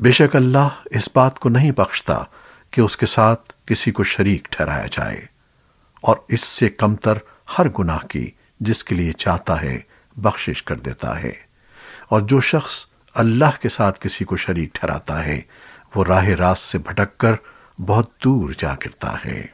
بے شک اللہ اس بات کو نہیں بخشتا کہ اس کے ساتھ کسی کو شریک ٹھہرایا جائے، اور اس سے کمتر ہر گناہ کی جس کے لیے چاہتا ہے بخشش کر دیتا ہے۔ اور جو شخص اللہ کے ساتھ کسی کو شریک ٹھہراتا ہے، وہ راہ راست سے بھٹک کر بہت دور جا گرتا ہے۔